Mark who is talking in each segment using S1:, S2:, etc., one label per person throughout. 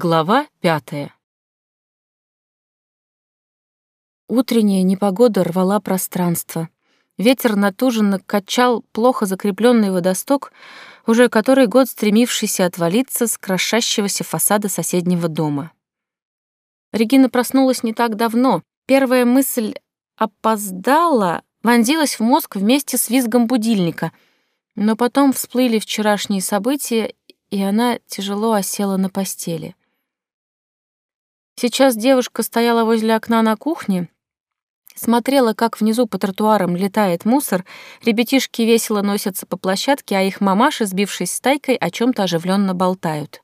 S1: Глава пятая. Утренняя непогода рвала пространство. Ветер натуженно качал плохо закрепленный водосток, уже который год стремившийся отвалиться с крошащегося фасада соседнего дома. Регина проснулась не так давно. Первая мысль «опоздала» вонзилась в мозг вместе с визгом будильника, но потом всплыли вчерашние события, и она тяжело осела на постели. Сейчас девушка стояла возле окна на кухне, смотрела, как внизу по тротуарам летает мусор, ребятишки весело носятся по площадке, а их мамаши, сбившись с тайкой, о чем то оживленно болтают.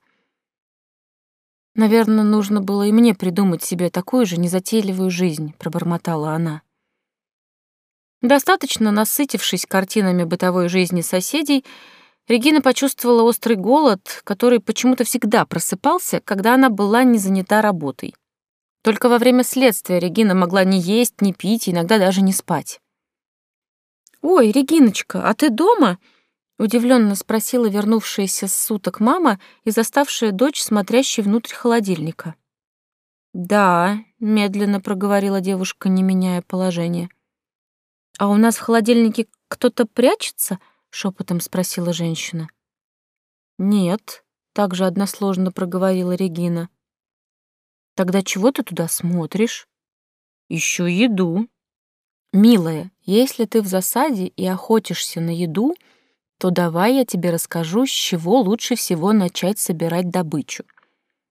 S1: «Наверное, нужно было и мне придумать себе такую же незатейливую жизнь», — пробормотала она. Достаточно насытившись картинами бытовой жизни соседей, Регина почувствовала острый голод, который почему-то всегда просыпался, когда она была не занята работой. Только во время следствия Регина могла не есть, не пить, иногда даже не спать. «Ой, Региночка, а ты дома?» — удивленно спросила вернувшаяся с суток мама и заставшая дочь, смотрящей внутрь холодильника. «Да», — медленно проговорила девушка, не меняя положение. «А у нас в холодильнике кто-то прячется?» Шепотом спросила женщина. Нет, также односложно проговорила Регина. Тогда чего ты туда смотришь? Ищу еду. Милая, если ты в засаде и охотишься на еду, то давай я тебе расскажу, с чего лучше всего начать собирать добычу.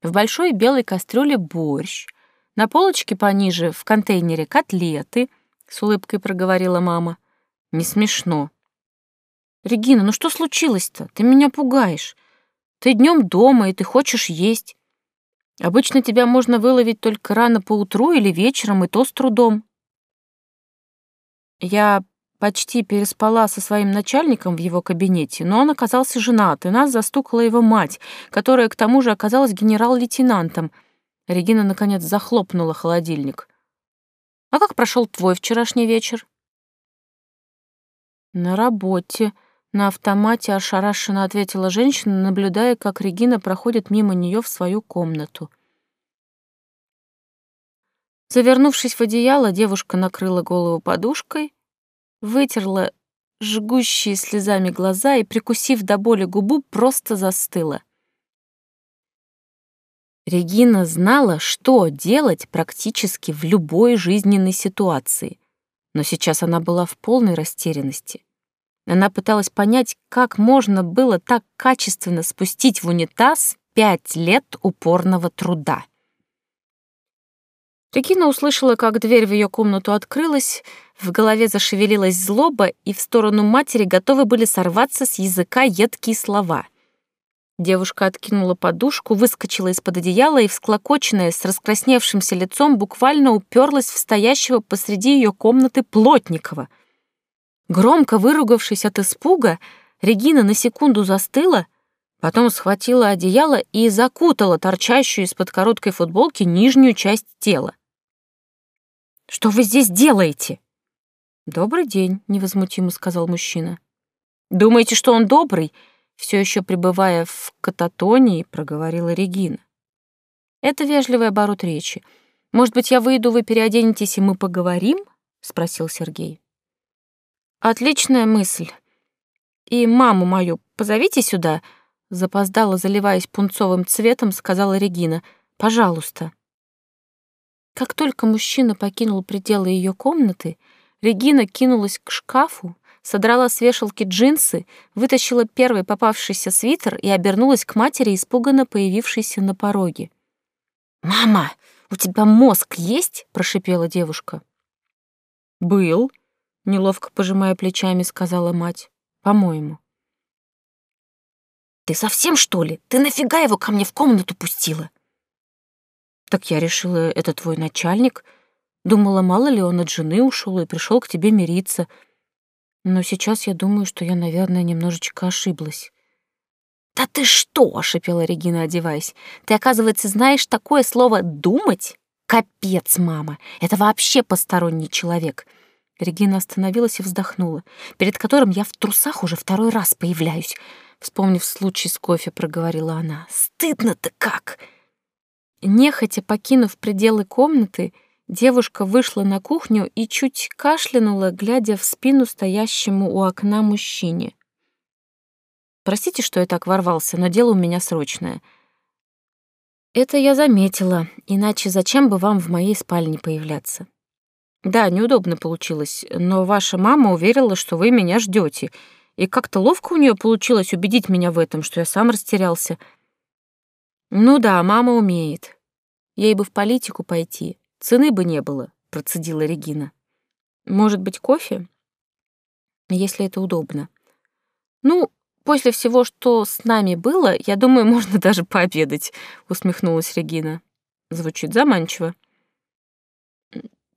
S1: В большой белой кастрюле борщ, на полочке пониже в контейнере котлеты, с улыбкой проговорила мама. Не смешно, «Регина, ну что случилось-то? Ты меня пугаешь. Ты днем дома, и ты хочешь есть. Обычно тебя можно выловить только рано поутру или вечером, и то с трудом». Я почти переспала со своим начальником в его кабинете, но он оказался женат, и нас застукала его мать, которая к тому же оказалась генерал-лейтенантом. Регина, наконец, захлопнула холодильник. «А как прошел твой вчерашний вечер?» «На работе», на автомате ошарашенно ответила женщина, наблюдая, как Регина проходит мимо нее в свою комнату. Завернувшись в одеяло, девушка накрыла голову подушкой, вытерла жгущие слезами глаза и, прикусив до боли губу, просто застыла. Регина знала, что делать практически в любой жизненной ситуации, но сейчас она была в полной растерянности. Она пыталась понять, как можно было так качественно спустить в унитаз пять лет упорного труда. Регина услышала, как дверь в ее комнату открылась, в голове зашевелилась злоба, и в сторону матери готовы были сорваться с языка едкие слова. Девушка откинула подушку, выскочила из-под одеяла и, всклокоченная, с раскрасневшимся лицом, буквально уперлась в стоящего посреди ее комнаты Плотникова — Громко выругавшись от испуга, Регина на секунду застыла, потом схватила одеяло и закутала торчащую из-под короткой футболки нижнюю часть тела. «Что вы здесь делаете?» «Добрый день», — невозмутимо сказал мужчина. «Думаете, что он добрый?» Все еще пребывая в кататонии, проговорила Регина. «Это вежливый оборот речи. Может быть, я выйду, вы переоденетесь, и мы поговорим?» — спросил Сергей. Отличная мысль. И маму мою позовите сюда, запоздала, заливаясь пунцовым цветом, сказала Регина. Пожалуйста. Как только мужчина покинул пределы ее комнаты, Регина кинулась к шкафу, содрала с вешалки джинсы, вытащила первый попавшийся свитер и обернулась к матери, испуганно появившейся на пороге. «Мама, у тебя мозг есть?» — прошипела девушка. «Был», Неловко пожимая плечами, сказала мать. По-моему. Ты совсем, что ли? Ты нафига его ко мне в комнату пустила? Так я решила, это твой начальник. Думала, мало ли он от жены ушел и пришел к тебе мириться. Но сейчас я думаю, что я, наверное, немножечко ошиблась. «Да ты что?» — ошипела Регина, одеваясь. «Ты, оказывается, знаешь такое слово «думать»? Капец, мама! Это вообще посторонний человек. Регина остановилась и вздохнула, перед которым я в трусах уже второй раз появляюсь. Вспомнив случай с кофе, проговорила она. «Стыдно-то как!» Нехотя покинув пределы комнаты, девушка вышла на кухню и чуть кашлянула, глядя в спину стоящему у окна мужчине. «Простите, что я так ворвался, но дело у меня срочное». «Это я заметила, иначе зачем бы вам в моей спальне появляться?» «Да, неудобно получилось, но ваша мама уверила, что вы меня ждете, и как-то ловко у нее получилось убедить меня в этом, что я сам растерялся». «Ну да, мама умеет. Ей бы в политику пойти, цены бы не было», — процедила Регина. «Может быть, кофе?» «Если это удобно». «Ну, после всего, что с нами было, я думаю, можно даже пообедать», — усмехнулась Регина. Звучит заманчиво.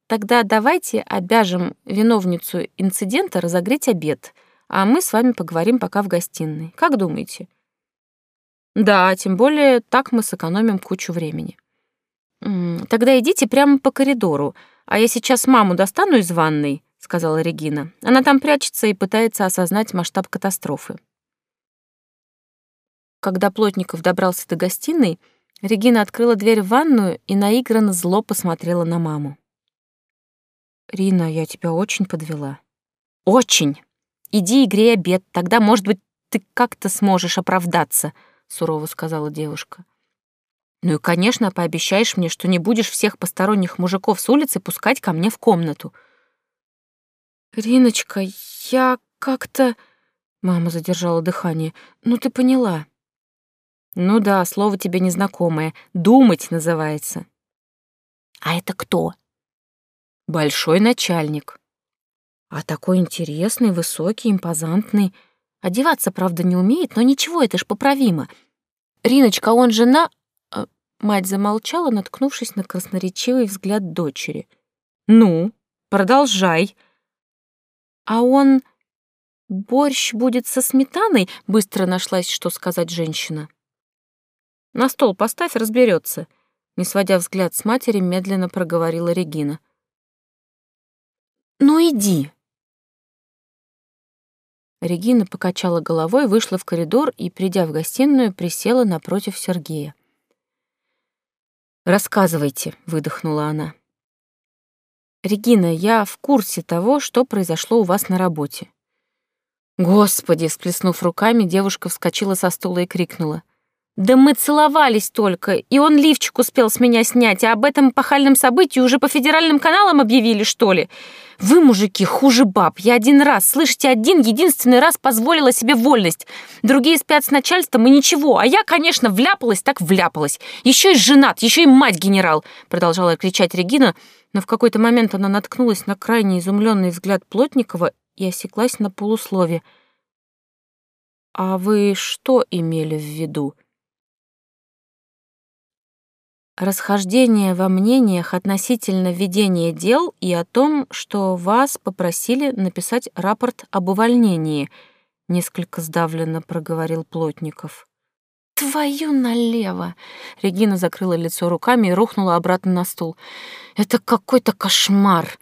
S1: «Тогда давайте обяжем виновницу инцидента разогреть обед, а мы с вами поговорим пока в гостиной. Как думаете?» Да, тем более так мы сэкономим кучу времени. Тогда идите прямо по коридору, а я сейчас маму достану из ванной, сказала Регина. Она там прячется и пытается осознать масштаб катастрофы. Когда Плотников добрался до гостиной, Регина открыла дверь в ванную и наигранно зло посмотрела на маму. «Рина, я тебя очень подвела». «Очень! Иди и грей обед, тогда, может быть, ты как-то сможешь оправдаться», — сурово сказала девушка. «Ну и, конечно, пообещаешь мне, что не будешь всех посторонних мужиков с улицы пускать ко мне в комнату». «Риночка, я как-то...» Мама задержала дыхание. «Ну ты поняла». «Ну да, слово тебе незнакомое. Думать называется». «А это кто?» «Большой начальник». «А такой интересный, высокий, импозантный. Одеваться, правда, не умеет, но ничего, это ж поправимо. Риночка, он жена...» а, Мать замолчала, наткнувшись на красноречивый взгляд дочери. «Ну, продолжай». «А он... борщ будет со сметаной?» — быстро нашлась, что сказать женщина. «На стол поставь, разберется», — не сводя взгляд с матери, медленно проговорила Регина. «Ну иди», Регина покачала головой, вышла в коридор и, придя в гостиную, присела напротив Сергея. «Рассказывайте», — выдохнула она. «Регина, я в курсе того, что произошло у вас на работе». «Господи!» — всплеснув руками, девушка вскочила со стула и крикнула. Да мы целовались только, и он лифчик успел с меня снять, а об этом пахальном событии уже по федеральным каналам объявили, что ли? Вы, мужики, хуже баб. Я один раз, слышите, один единственный раз позволила себе вольность. Другие спят с начальством и ничего, а я, конечно, вляпалась, так вляпалась. Еще и женат, еще и мать генерал, продолжала кричать Регина, но в какой-то момент она наткнулась на крайне изумленный взгляд Плотникова и осеклась на полуслове. «А вы что имели в виду?» Расхождение во мнениях относительно ведения дел и о том, что вас попросили написать рапорт об увольнении», — несколько сдавленно проговорил Плотников. «Твою налево!» Регина закрыла лицо руками и рухнула обратно на стул. «Это какой-то кошмар!»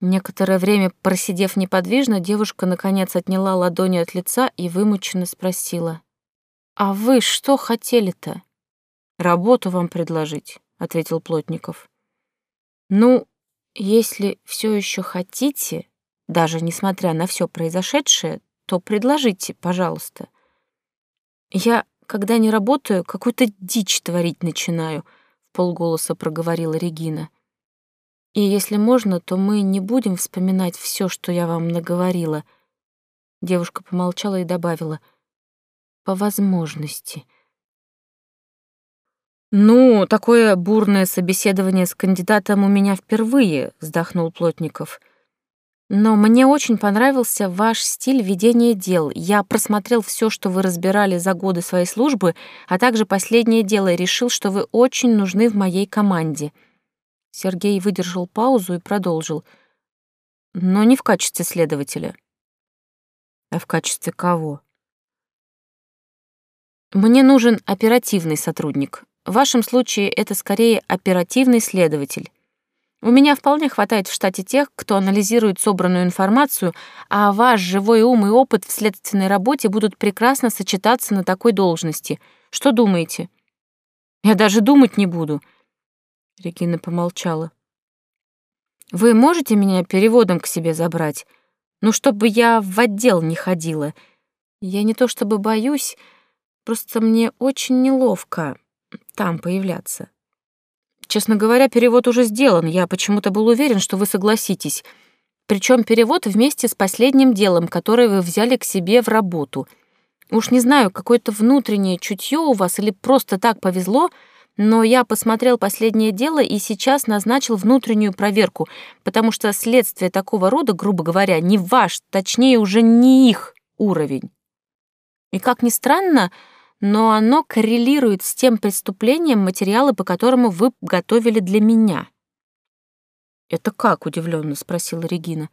S1: Некоторое время просидев неподвижно, девушка наконец отняла ладони от лица и вымученно спросила. «А вы что хотели-то?» Работу вам предложить, ответил Плотников. Ну, если все еще хотите, даже несмотря на все произошедшее, то предложите, пожалуйста. Я, когда не работаю, какую-то дичь творить начинаю, полголоса проговорила Регина. И если можно, то мы не будем вспоминать все, что я вам наговорила. Девушка помолчала и добавила: по возможности. «Ну, такое бурное собеседование с кандидатом у меня впервые», — вздохнул Плотников. «Но мне очень понравился ваш стиль ведения дел. Я просмотрел все, что вы разбирали за годы своей службы, а также последнее дело и решил, что вы очень нужны в моей команде». Сергей выдержал паузу и продолжил. «Но не в качестве следователя». «А в качестве кого?» «Мне нужен оперативный сотрудник», в вашем случае это скорее оперативный следователь. У меня вполне хватает в штате тех, кто анализирует собранную информацию, а ваш живой ум и опыт в следственной работе будут прекрасно сочетаться на такой должности. Что думаете? Я даже думать не буду. Регина помолчала. Вы можете меня переводом к себе забрать? Ну, чтобы я в отдел не ходила. Я не то чтобы боюсь, просто мне очень неловко там появляться. Честно говоря, перевод уже сделан. Я почему-то был уверен, что вы согласитесь. Причем перевод вместе с последним делом, которое вы взяли к себе в работу. Уж не знаю, какое-то внутреннее чутье у вас или просто так повезло, но я посмотрел последнее дело и сейчас назначил внутреннюю проверку, потому что следствие такого рода, грубо говоря, не ваш, точнее уже не их уровень. И как ни странно, но оно коррелирует с тем преступлением, материалы по которому вы готовили для меня. «Это как?» — удивленно спросила Регина.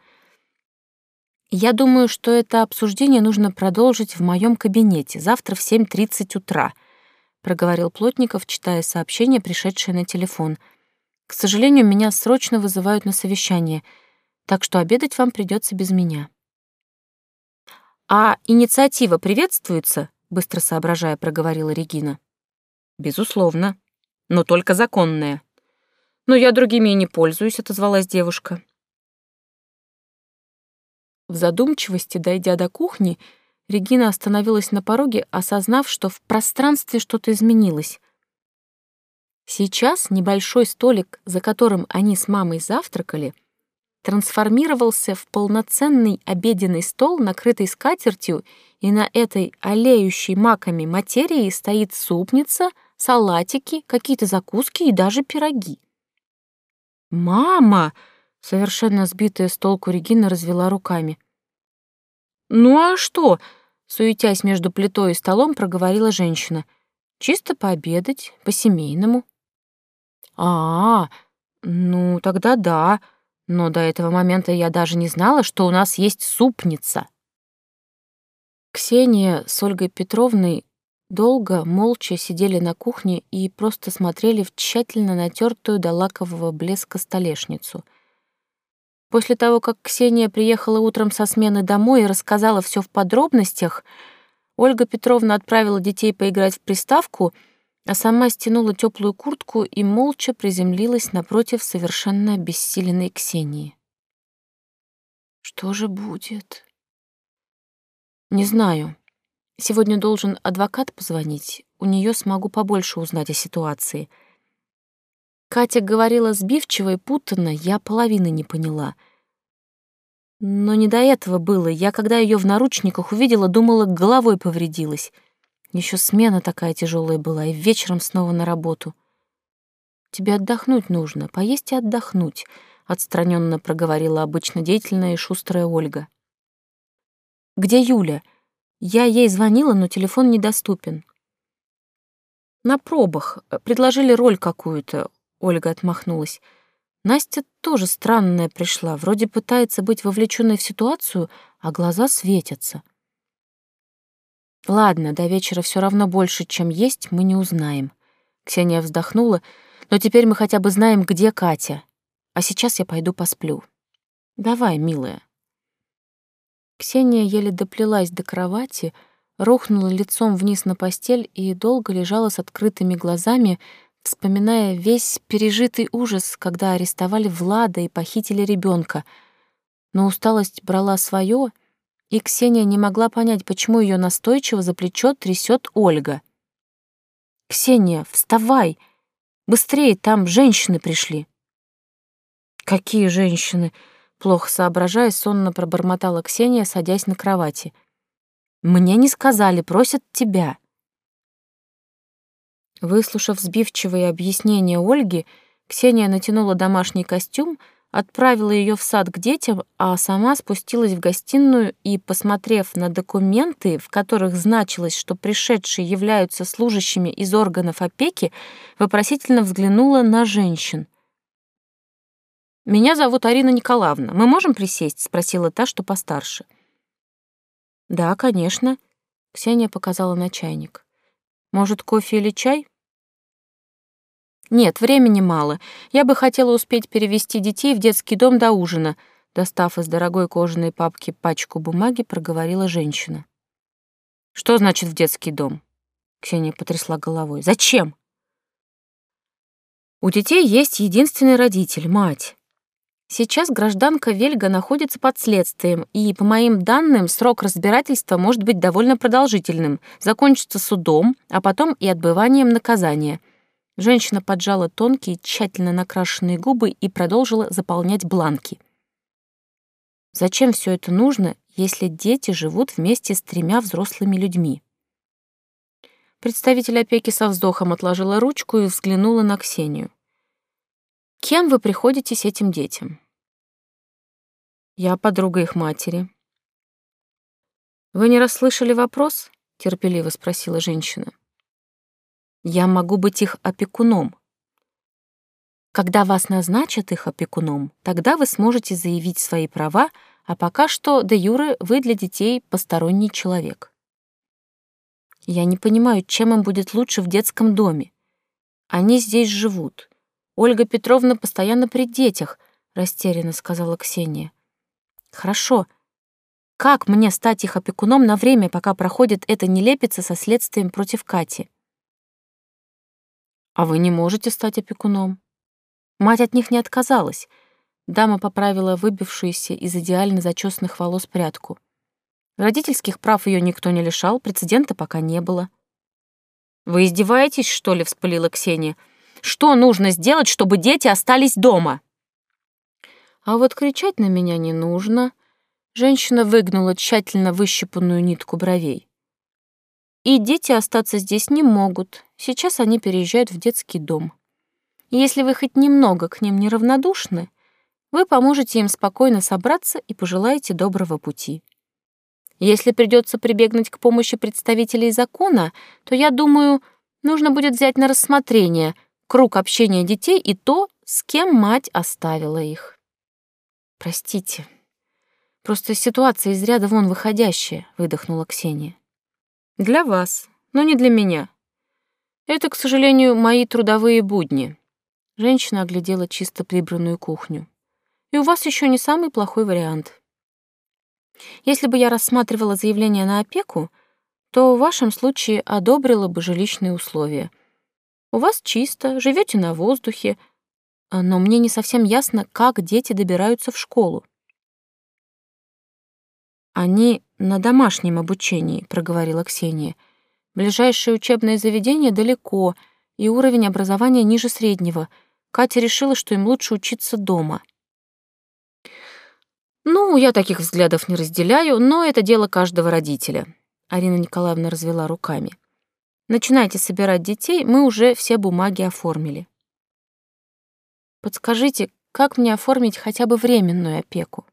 S1: «Я думаю, что это обсуждение нужно продолжить в моем кабинете завтра в 7.30 утра», — проговорил Плотников, читая сообщение, пришедшее на телефон. «К сожалению, меня срочно вызывают на совещание, так что обедать вам придется без меня». «А инициатива приветствуется?» — быстро соображая, проговорила Регина. «Безусловно, но только законная», «Но я другими и не пользуюсь», — отозвалась девушка. В задумчивости, дойдя до кухни, Регина остановилась на пороге, осознав, что в пространстве что-то изменилось. Сейчас небольшой столик, за которым они с мамой завтракали, трансформировался в полноценный обеденный стол, накрытый скатертью, и на этой олеющей маками материи стоит супница, салатики, какие-то закуски и даже пироги. «Мама!» — совершенно сбитая с толку Регина развела руками. «Ну а что?» — суетясь между плитой и столом, проговорила женщина. «Чисто пообедать, по-семейному». «А, -а ну тогда да, но до этого момента я даже не знала, что у нас есть супница». Ксения с Ольгой Петровной Долго, молча сидели на кухне и просто смотрели в тщательно натертую до лакового блеска столешницу. После того, как Ксения приехала утром со смены домой и рассказала все в подробностях, Ольга Петровна отправила детей поиграть в приставку, а сама стянула теплую куртку и молча приземлилась напротив совершенно обессиленной Ксении. «Что же будет?» «Не знаю», Сегодня должен адвокат позвонить. У нее смогу побольше узнать о ситуации. Катя говорила сбивчиво и путанно, я половины не поняла. Но не до этого было. Я, когда ее в наручниках увидела, думала, головой повредилась. Еще смена такая тяжелая была, и вечером снова на работу. Тебе отдохнуть нужно, поесть и отдохнуть, отстраненно проговорила обычно деятельная и шустрая Ольга. Где Юля? Я ей звонила, но телефон недоступен. На пробах. Предложили роль какую-то. Ольга отмахнулась. Настя тоже странная пришла. Вроде пытается быть вовлеченной в ситуацию, а глаза светятся. Ладно, до вечера все равно больше, чем есть, мы не узнаем. Ксения вздохнула. Но теперь мы хотя бы знаем, где Катя. А сейчас я пойду посплю. Давай, милая. Ксения еле доплелась до кровати, рухнула лицом вниз на постель и долго лежала с открытыми глазами, вспоминая весь пережитый ужас, когда арестовали Влада и похитили ребенка. Но усталость брала свое, и Ксения не могла понять, почему ее настойчиво за плечо трясет Ольга. «Ксения, вставай! Быстрее, там женщины пришли!» «Какие женщины?» Плохо соображая, сонно пробормотала Ксения, садясь на кровати. «Мне не сказали, просят тебя». Выслушав сбивчивые объяснения Ольги, Ксения натянула домашний костюм, отправила ее в сад к детям, а сама спустилась в гостиную и, посмотрев на документы, в которых значилось, что пришедшие являются служащими из органов опеки, вопросительно взглянула на женщин. «Меня зовут Арина Николаевна. Мы можем присесть?» — спросила та, что постарше. «Да, конечно», — Ксения показала на чайник. «Может, кофе или чай?» «Нет, времени мало. Я бы хотела успеть перевести детей в детский дом до ужина», достав из дорогой кожаной папки пачку бумаги, проговорила женщина. «Что значит в детский дом?» Ксения потрясла головой. «Зачем?» У детей есть единственный родитель — мать. Сейчас гражданка Вельга находится под следствием, и, по моим данным, срок разбирательства может быть довольно продолжительным, закончится судом, а потом и отбыванием наказания. Женщина поджала тонкие, тщательно накрашенные губы и продолжила заполнять бланки. Зачем все это нужно, если дети живут вместе с тремя взрослыми людьми? Представитель опеки со вздохом отложила ручку и взглянула на Ксению. Кем вы приходитесь этим детям? Я подруга их матери. Вы не расслышали вопрос? терпеливо спросила женщина. Я могу быть их опекуном. Когда вас назначат их опекуном, тогда вы сможете заявить свои права, а пока что, де юре, вы для детей посторонний человек. Я не понимаю, чем им будет лучше в детском доме. Они здесь живут. Ольга Петровна постоянно при детях, растерянно сказала Ксения. Хорошо. Как мне стать их опекуном на время, пока проходит эта нелепица со следствием против Кати? А вы не можете стать опекуном. Мать от них не отказалась. Дама поправила выбившуюся из идеально зачесанных волос прядку. Родительских прав ее никто не лишал, прецедента пока не было. «Вы издеваетесь, что ли?» — вспылила Ксения. Что нужно сделать, чтобы дети остались дома? А вот кричать на меня не нужно. Женщина выгнула тщательно выщипанную нитку бровей. И дети остаться здесь не могут. Сейчас они переезжают в детский дом. Если вы хоть немного к ним неравнодушны, вы поможете им спокойно собраться и пожелаете доброго пути. Если придется прибегнуть к помощи представителей закона, то, я думаю, нужно будет взять на рассмотрение — круг общения детей и то, с кем мать оставила их. Простите. Просто ситуация из ряда вон выходящая, выдохнула Ксения. Для вас, но не для меня. Это, к сожалению, мои трудовые будни. Женщина оглядела чисто прибранную кухню. И у вас еще не самый плохой вариант. Если бы я рассматривала заявление на опеку, то в вашем случае одобрила бы жилищные условия — у вас чисто, живете на воздухе, а, но мне не совсем ясно, как дети добираются в школу. Они на домашнем обучении, проговорила Ксения. Ближайшее учебное заведение далеко, и уровень образования ниже среднего. Катя решила, что им лучше учиться дома. Ну, я таких взглядов не разделяю, но это дело каждого родителя. Арина Николаевна развела руками. Начинайте собирать детей, мы уже все бумаги оформили. Подскажите, как мне оформить хотя бы временную опеку?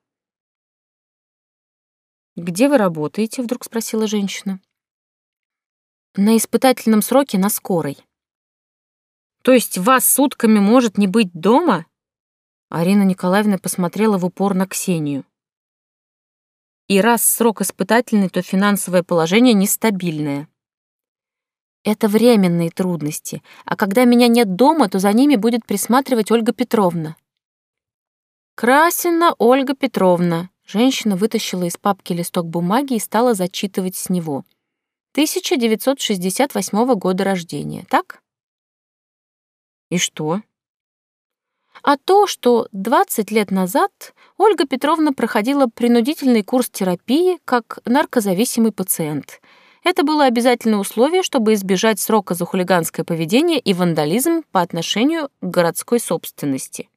S1: «Где вы работаете?» — вдруг спросила женщина. «На испытательном сроке на скорой». «То есть вас сутками может не быть дома?» Арина Николаевна посмотрела в упор на Ксению. «И раз срок испытательный, то финансовое положение нестабильное. Это временные трудности, а когда меня нет дома, то за ними будет присматривать Ольга Петровна. Красина Ольга Петровна. Женщина вытащила из папки листок бумаги и стала зачитывать с него. 1968 года рождения, так? И что? А то, что 20 лет назад Ольга Петровна проходила принудительный курс терапии как наркозависимый пациент — это было обязательное условие, чтобы избежать срока за хулиганское поведение и вандализм по отношению к городской собственности.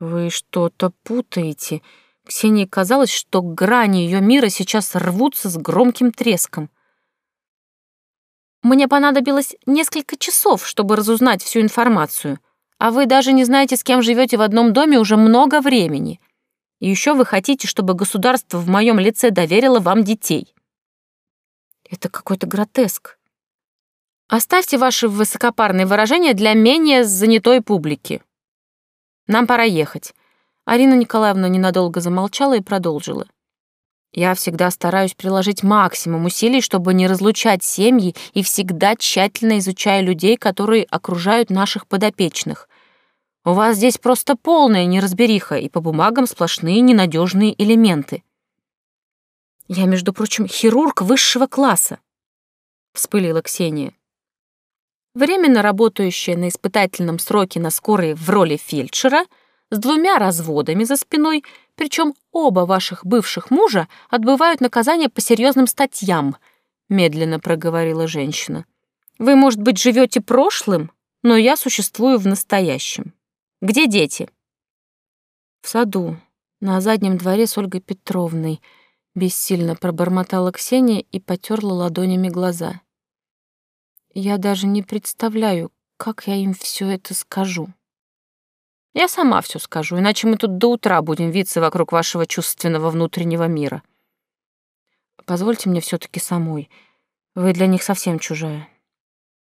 S1: «Вы что-то путаете». Ксении казалось, что грани ее мира сейчас рвутся с громким треском. «Мне понадобилось несколько часов, чтобы разузнать всю информацию, а вы даже не знаете, с кем живете в одном доме уже много времени. И еще вы хотите, чтобы государство в моем лице доверило вам детей». Это какой-то гротеск. Оставьте ваши высокопарные выражения для менее занятой публики. Нам пора ехать. Арина Николаевна ненадолго замолчала и продолжила. Я всегда стараюсь приложить максимум усилий, чтобы не разлучать семьи и всегда тщательно изучаю людей, которые окружают наших подопечных. У вас здесь просто полная неразбериха, и по бумагам сплошные ненадежные элементы. Я, между прочим, хирург высшего класса, вспылила Ксения. временно работающая на испытательном сроке на скорой в роли фельдшера, с двумя разводами за спиной, причем оба ваших бывших мужа отбывают наказание по серьезным статьям, медленно проговорила женщина. Вы, может быть, живете прошлым, но я существую в настоящем. Где дети? В саду, на заднем дворе с Ольгой Петровной, бессильно пробормотала Ксения и потерла ладонями глаза. Я даже не представляю, как я им все это скажу. Я сама все скажу, иначе мы тут до утра будем виться вокруг вашего чувственного внутреннего мира. Позвольте мне все таки самой. Вы для них совсем чужая.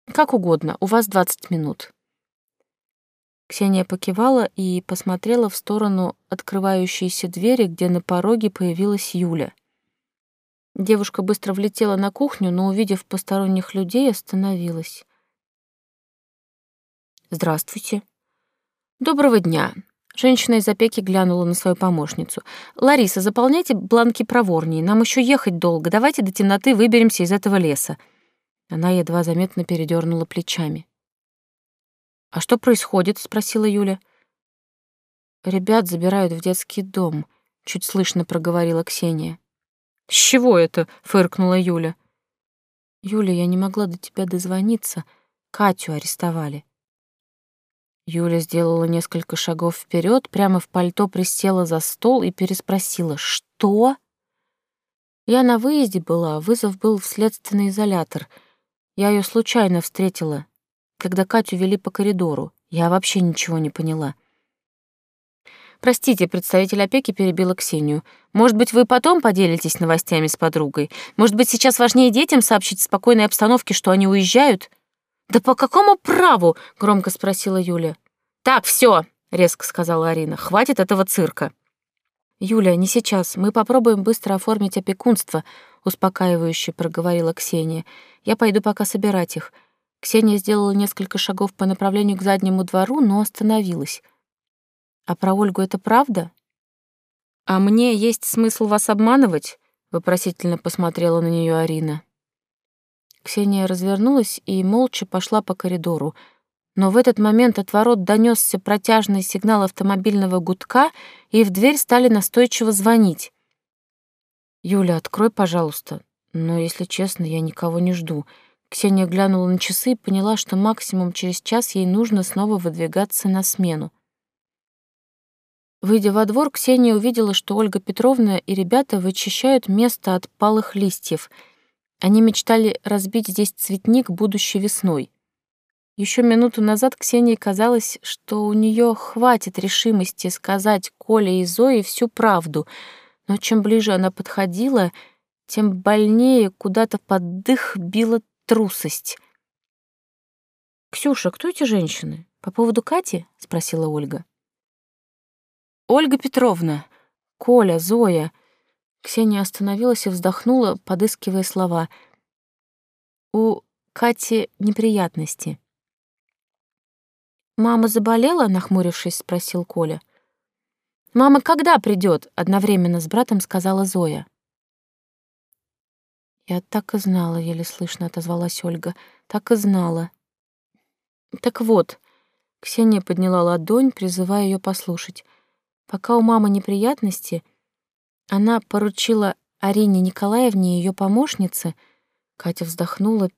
S1: Как угодно, у вас двадцать минут. Ксения покивала и посмотрела в сторону открывающейся двери, где на пороге появилась Юля. Девушка быстро влетела на кухню, но, увидев посторонних людей, остановилась. «Здравствуйте». «Доброго дня». Женщина из опеки глянула на свою помощницу. «Лариса, заполняйте бланки проворнее. Нам еще ехать долго. Давайте до темноты выберемся из этого леса». Она едва заметно передернула плечами. «А что происходит?» — спросила Юля. «Ребят забирают в детский дом», — чуть слышно проговорила Ксения. «С чего это?» — фыркнула Юля. «Юля, я не могла до тебя дозвониться. Катю арестовали». Юля сделала несколько шагов вперед, прямо в пальто присела за стол и переспросила «Что?». Я на выезде была, вызов был в следственный изолятор — я ее случайно встретила, когда Катю вели по коридору. Я вообще ничего не поняла. Простите, представитель опеки перебила Ксению. Может быть, вы потом поделитесь новостями с подругой? Может быть, сейчас важнее детям сообщить в спокойной обстановке, что они уезжают? Да по какому праву? громко спросила Юля. Так, все, резко сказала Арина. Хватит этого цирка. Юля, не сейчас. Мы попробуем быстро оформить опекунство, успокаивающе проговорила Ксения. Я пойду пока собирать их. Ксения сделала несколько шагов по направлению к заднему двору, но остановилась. А про Ольгу это правда? А мне есть смысл вас обманывать? вопросительно посмотрела на нее Арина. Ксения развернулась и молча пошла по коридору. Но в этот момент от ворот донесся протяжный сигнал автомобильного гудка, и в дверь стали настойчиво звонить. «Юля, открой, пожалуйста». Но, если честно, я никого не жду. Ксения глянула на часы и поняла, что максимум через час ей нужно снова выдвигаться на смену. Выйдя во двор, Ксения увидела, что Ольга Петровна и ребята вычищают место от палых листьев. Они мечтали разбить здесь цветник будущей весной. Еще минуту назад Ксении казалось, что у нее хватит решимости сказать Коле и Зое всю правду — но чем ближе она подходила, тем больнее куда-то под дых била трусость. «Ксюша, кто эти женщины? По поводу Кати?» — спросила Ольга. «Ольга Петровна, Коля, Зоя». Ксения остановилась и вздохнула, подыскивая слова. «У Кати неприятности». «Мама заболела?» — нахмурившись, спросил Коля. «Мама когда придет?» — одновременно с братом сказала Зоя. «Я так и знала», — еле слышно отозвалась Ольга. «Так и знала». «Так вот», — Ксения подняла ладонь, призывая ее послушать. «Пока у мамы неприятности, она поручила Арине Николаевне и ее помощнице, Катя вздохнула,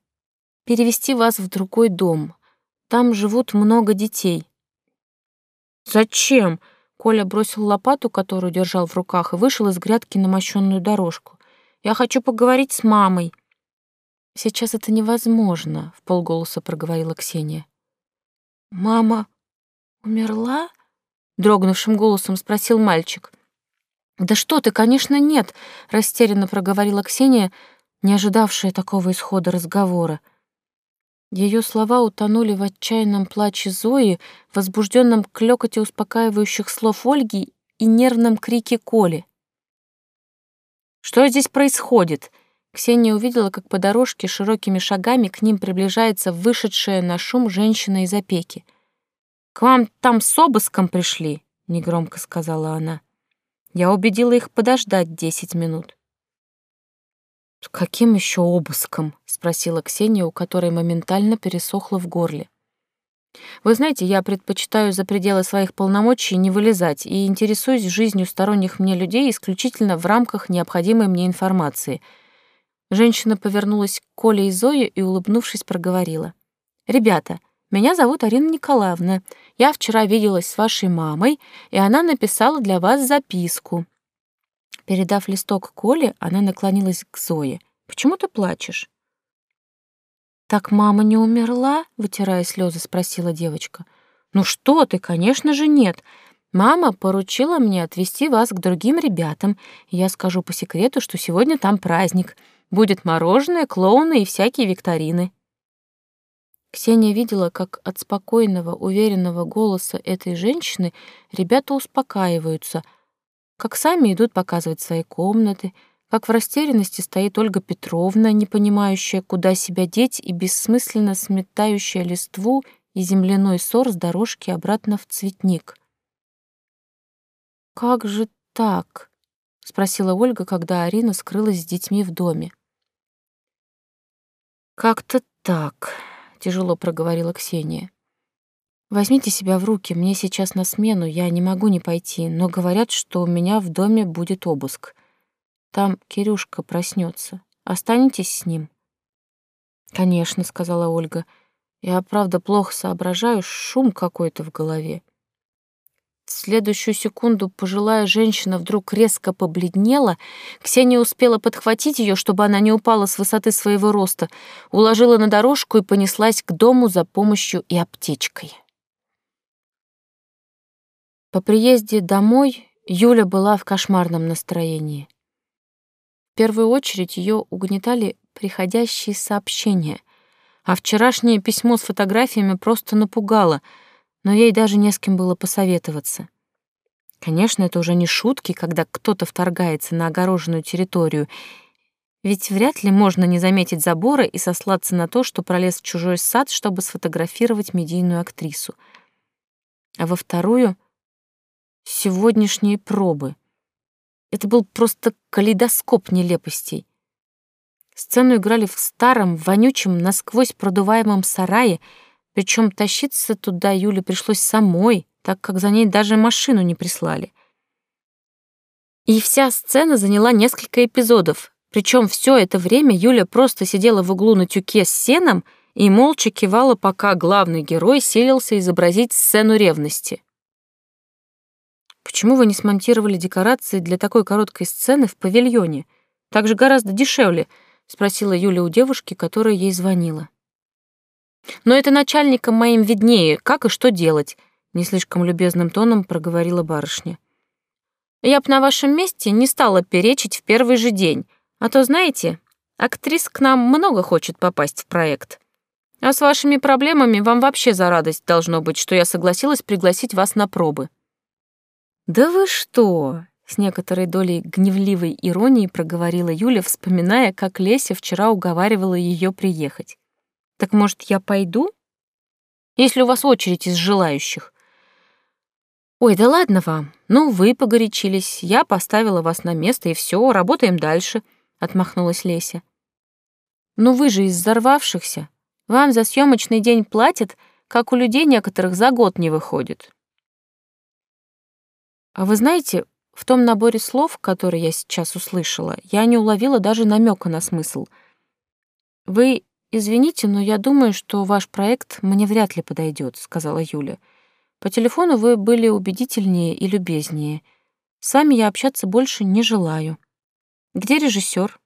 S1: перевести вас в другой дом. Там живут много детей». «Зачем?» Коля бросил лопату, которую держал в руках, и вышел из грядки на мощенную дорожку. «Я хочу поговорить с мамой». «Сейчас это невозможно», — в полголоса проговорила Ксения. «Мама умерла?» — дрогнувшим голосом спросил мальчик. «Да что ты, конечно, нет», — растерянно проговорила Ксения, не ожидавшая такого исхода разговора. Ее слова утонули в отчаянном плаче Зои, возбужденном клёкоте успокаивающих слов Ольги и нервном крике Коли. «Что здесь происходит?» Ксения увидела, как по дорожке широкими шагами к ним приближается вышедшая на шум женщина из опеки. «К вам там с обыском пришли», — негромко сказала она. Я убедила их подождать десять минут. «С каким еще обыском?» — спросила Ксения, у которой моментально пересохло в горле. «Вы знаете, я предпочитаю за пределы своих полномочий не вылезать и интересуюсь жизнью сторонних мне людей исключительно в рамках необходимой мне информации». Женщина повернулась к Коле и Зое и, улыбнувшись, проговорила. «Ребята, меня зовут Арина Николаевна. Я вчера виделась с вашей мамой, и она написала для вас записку. Передав листок Коле, она наклонилась к Зое. «Почему ты плачешь?» «Так мама не умерла?» — вытирая слезы, спросила девочка. «Ну что ты, конечно же нет. Мама поручила мне отвезти вас к другим ребятам. Я скажу по секрету, что сегодня там праздник. Будет мороженое, клоуны и всякие викторины». Ксения видела, как от спокойного, уверенного голоса этой женщины ребята успокаиваются — как сами идут показывать свои комнаты, как в растерянности стоит Ольга Петровна, не понимающая, куда себя деть и бессмысленно сметающая листву и земляной сор с дорожки обратно в цветник. «Как же так?» — спросила Ольга, когда Арина скрылась с детьми в доме. «Как-то так», — тяжело проговорила Ксения. Возьмите себя в руки, мне сейчас на смену, я не могу не пойти, но говорят, что у меня в доме будет обыск. Там Кирюшка проснется. Останетесь с ним? Конечно, сказала Ольга. Я, правда, плохо соображаю, шум какой-то в голове. В следующую секунду пожилая женщина вдруг резко побледнела. Ксения успела подхватить ее, чтобы она не упала с высоты своего роста, уложила на дорожку и понеслась к дому за помощью и аптечкой. По приезде домой Юля была в кошмарном настроении. В первую очередь ее угнетали приходящие сообщения, а вчерашнее письмо с фотографиями просто напугало, но ей даже не с кем было посоветоваться. Конечно, это уже не шутки, когда кто-то вторгается на огороженную территорию, ведь вряд ли можно не заметить забора и сослаться на то, что пролез в чужой сад, чтобы сфотографировать медийную актрису. А во вторую — сегодняшние пробы. Это был просто калейдоскоп нелепостей. Сцену играли в старом, вонючем, насквозь продуваемом сарае, причем тащиться туда Юле пришлось самой, так как за ней даже машину не прислали. И вся сцена заняла несколько эпизодов, причем все это время Юля просто сидела в углу на тюке с сеном и молча кивала, пока главный герой селился изобразить сцену ревности. Почему вы не смонтировали декорации для такой короткой сцены в павильоне? Так же гораздо дешевле, спросила Юля у девушки, которая ей звонила. Но это начальникам моим виднее, как и что делать, не слишком любезным тоном проговорила барышня. Я б на вашем месте не стала перечить в первый же день, а то, знаете, актрис к нам много хочет попасть в проект. А с вашими проблемами вам вообще за радость должно быть, что я согласилась пригласить вас на пробы. «Да вы что?» — с некоторой долей гневливой иронии проговорила Юля, вспоминая, как Леся вчера уговаривала ее приехать. «Так, может, я пойду? Если у вас очередь из желающих». «Ой, да ладно вам. Ну, вы погорячились, я поставила вас на место, и все, работаем дальше», — отмахнулась Леся. «Ну вы же из взорвавшихся. Вам за съемочный день платят, как у людей некоторых за год не выходит». А вы знаете, в том наборе слов, который я сейчас услышала, я не уловила даже намека на смысл. Вы извините, но я думаю, что ваш проект мне вряд ли подойдет, сказала Юля. По телефону вы были убедительнее и любезнее. С вами я общаться больше не желаю. Где режиссер?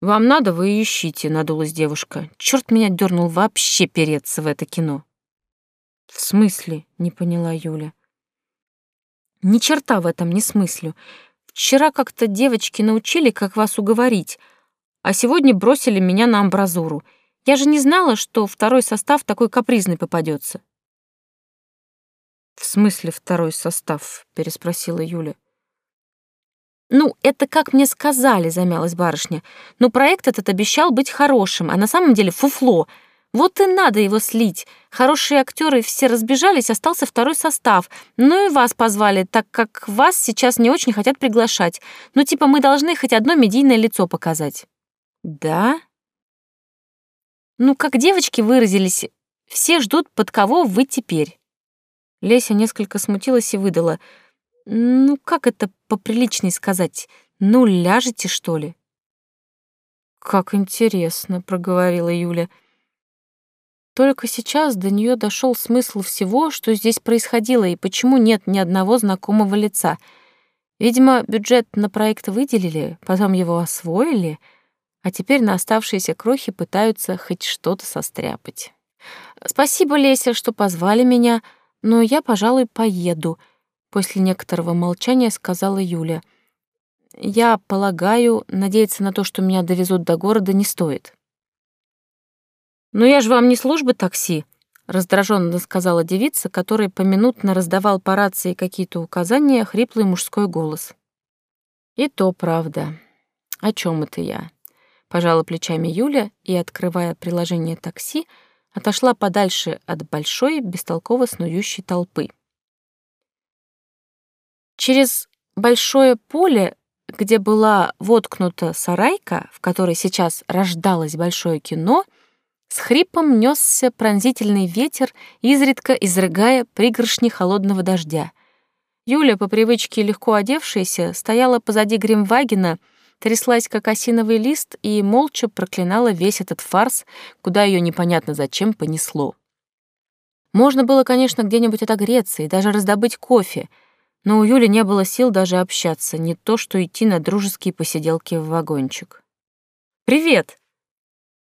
S1: Вам надо, вы ищите, надулась девушка. Черт меня дернул вообще переться в это кино. В смысле? не поняла Юля. Ни черта в этом не смыслю. Вчера как-то девочки научили, как вас уговорить, а сегодня бросили меня на амбразуру. Я же не знала, что второй состав такой капризный попадется. «В смысле второй состав?» — переспросила Юля. «Ну, это как мне сказали», — замялась барышня. «Но проект этот обещал быть хорошим, а на самом деле фуфло. Вот и надо его слить. Хорошие актеры все разбежались, остался второй состав. Ну и вас позвали, так как вас сейчас не очень хотят приглашать. Ну типа мы должны хоть одно медийное лицо показать». «Да?» «Ну, как девочки выразились, все ждут, под кого вы теперь». Леся несколько смутилась и выдала. «Ну, как это поприличней сказать? Ну, ляжете, что ли?» «Как интересно», — проговорила Юля. Только сейчас до нее дошел смысл всего, что здесь происходило, и почему нет ни одного знакомого лица. Видимо, бюджет на проект выделили, потом его освоили, а теперь на оставшиеся крохи пытаются хоть что-то состряпать. «Спасибо, Леся, что позвали меня, но я, пожалуй, поеду», — после некоторого молчания сказала Юля — я полагаю, надеяться на то, что меня довезут до города, не стоит. «Но я же вам не служба такси», — раздраженно сказала девица, которая поминутно раздавал по рации какие-то указания хриплый мужской голос. «И то правда. О чем это я?» Пожала плечами Юля и, открывая приложение такси, отошла подальше от большой, бестолково снующей толпы. Через большое поле где была воткнута сарайка, в которой сейчас рождалось большое кино, с хрипом несся пронзительный ветер, изредка изрыгая пригоршни холодного дождя. Юля, по привычке легко одевшаяся, стояла позади Гримвагена, тряслась как осиновый лист и молча проклинала весь этот фарс, куда ее непонятно зачем понесло. Можно было, конечно, где-нибудь отогреться и даже раздобыть кофе — но у Юли не было сил даже общаться, не то что идти на дружеские посиделки в вагончик. «Привет!»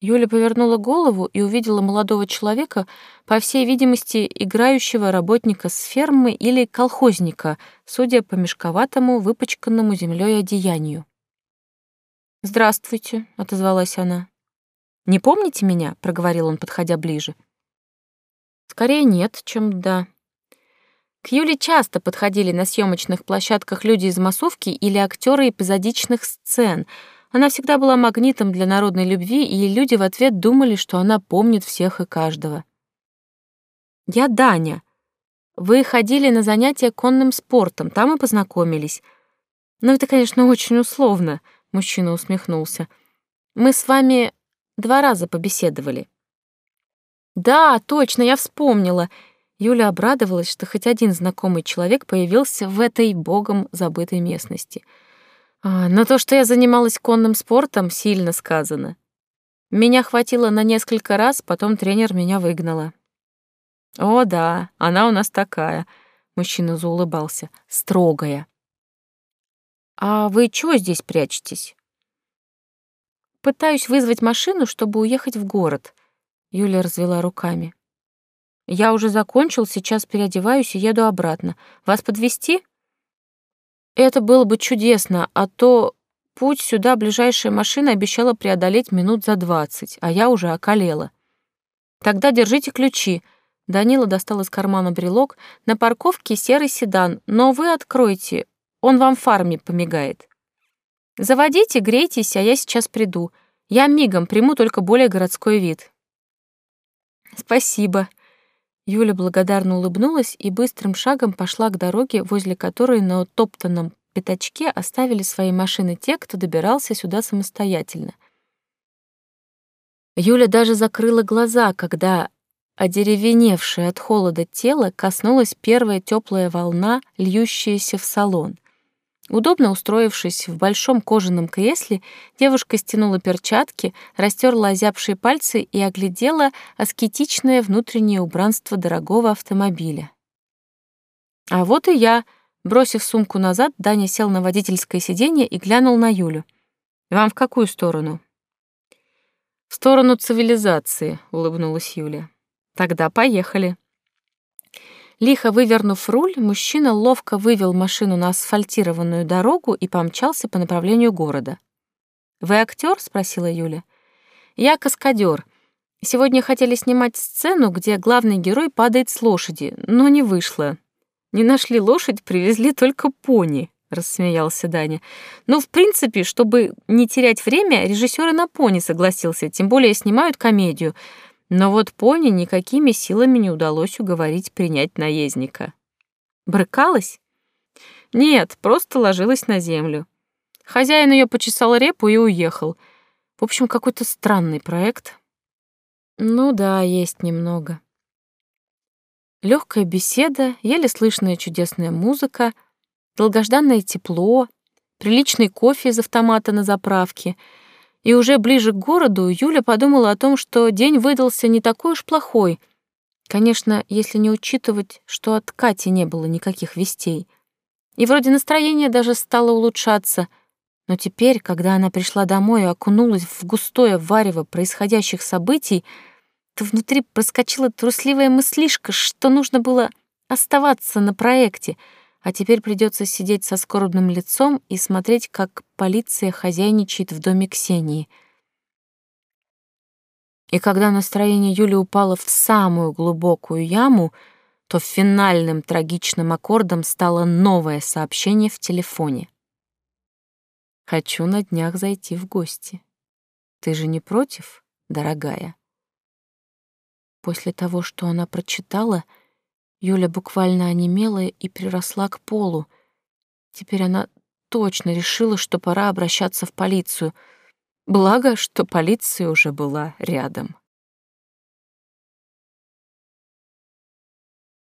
S1: Юля повернула голову и увидела молодого человека, по всей видимости, играющего работника с фермы или колхозника, судя по мешковатому, выпачканному землей одеянию. «Здравствуйте», — отозвалась она. «Не помните меня?» — проговорил он, подходя ближе. «Скорее нет, чем да», к Юле часто подходили на съемочных площадках люди из массовки или актеры эпизодичных сцен. Она всегда была магнитом для народной любви, и люди в ответ думали, что она помнит всех и каждого. «Я Даня. Вы ходили на занятия конным спортом, там и познакомились. Но ну, это, конечно, очень условно», — мужчина усмехнулся. «Мы с вами два раза побеседовали». «Да, точно, я вспомнила. Юля обрадовалась, что хоть один знакомый человек появился в этой богом забытой местности. А, но то, что я занималась конным спортом, сильно сказано. Меня хватило на несколько раз, потом тренер меня выгнала. «О, да, она у нас такая», — мужчина заулыбался, — «строгая». «А вы чего здесь прячетесь?» «Пытаюсь вызвать машину, чтобы уехать в город», — Юля развела руками. Я уже закончил, сейчас переодеваюсь и еду обратно. Вас подвести? Это было бы чудесно, а то путь сюда ближайшая машина обещала преодолеть минут за двадцать, а я уже околела. Тогда держите ключи. Данила достал из кармана брелок. На парковке серый седан, но вы откройте, он вам фарме помигает. Заводите, грейтесь, а я сейчас приду. Я мигом приму только более городской вид. Спасибо. Юля благодарно улыбнулась и быстрым шагом пошла к дороге, возле которой на утоптанном пятачке оставили свои машины те, кто добирался сюда самостоятельно. Юля даже закрыла глаза, когда одеревеневшее от холода тело коснулась первая теплая волна, льющаяся в салон. Удобно устроившись в большом кожаном кресле, девушка стянула перчатки, растерла озябшие пальцы и оглядела аскетичное внутреннее убранство дорогого автомобиля. А вот и я. Бросив сумку назад, Даня сел на водительское сиденье и глянул на Юлю. «Вам в какую сторону?» «В сторону цивилизации», — улыбнулась Юля. «Тогда поехали». Лихо вывернув руль, мужчина ловко вывел машину на асфальтированную дорогу и помчался по направлению города. «Вы актер?» — спросила Юля. «Я каскадер. Сегодня хотели снимать сцену, где главный герой падает с лошади, но не вышло. Не нашли лошадь, привезли только пони», — рассмеялся Даня. «Ну, в принципе, чтобы не терять время, режиссер и на пони согласился, тем более снимают комедию. Но вот пони никакими силами не удалось уговорить принять наездника. Брыкалась? Нет, просто ложилась на землю. Хозяин ее почесал репу и уехал. В общем, какой-то странный проект. Ну да, есть немного. Легкая беседа, еле слышная чудесная музыка, долгожданное тепло, приличный кофе из автомата на заправке. И уже ближе к городу Юля подумала о том, что день выдался не такой уж плохой. Конечно, если не учитывать, что от Кати не было никаких вестей. И вроде настроение даже стало улучшаться. Но теперь, когда она пришла домой и окунулась в густое варево происходящих событий, то внутри проскочила трусливая мыслишка, что нужно было оставаться на проекте, а теперь придется сидеть со скорбным лицом и смотреть, как полиция хозяйничает в доме Ксении. И когда настроение Юли упало в самую глубокую яму, то финальным трагичным аккордом стало новое сообщение в телефоне. «Хочу на днях зайти в гости. Ты же не против, дорогая?» После того, что она прочитала, Юля буквально онемела и приросла к полу. Теперь она точно решила, что пора обращаться в полицию. Благо, что полиция уже была рядом.